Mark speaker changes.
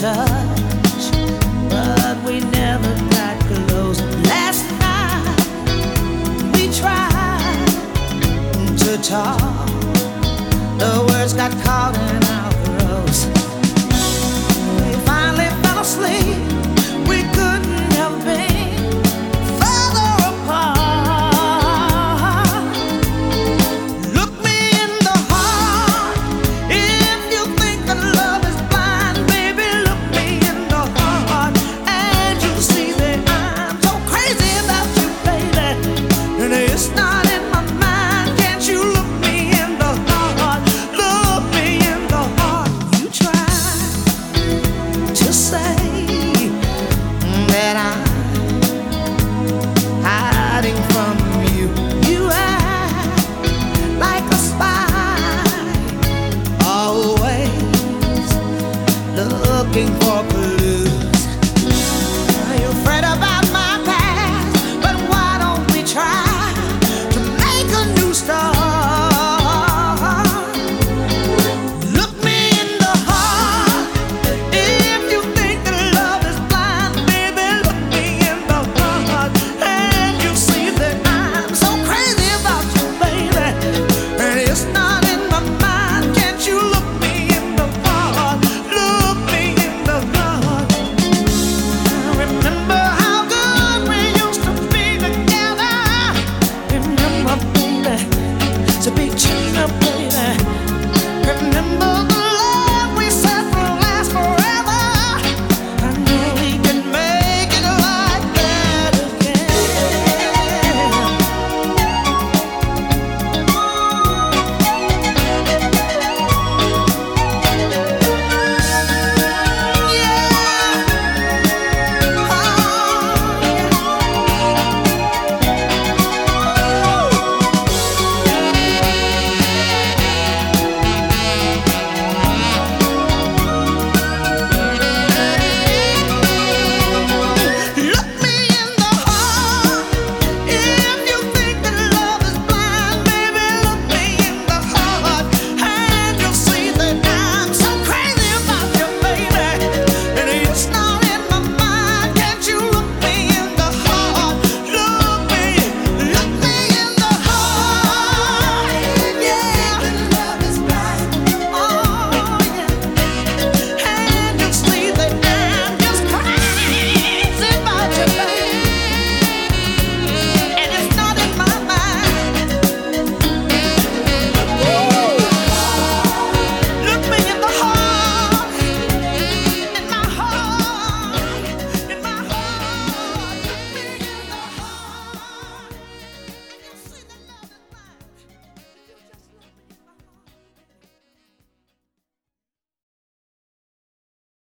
Speaker 1: touch, but we never got close. Last night we tried to talk, the words got caught. It's a big tune up, baby. Remember.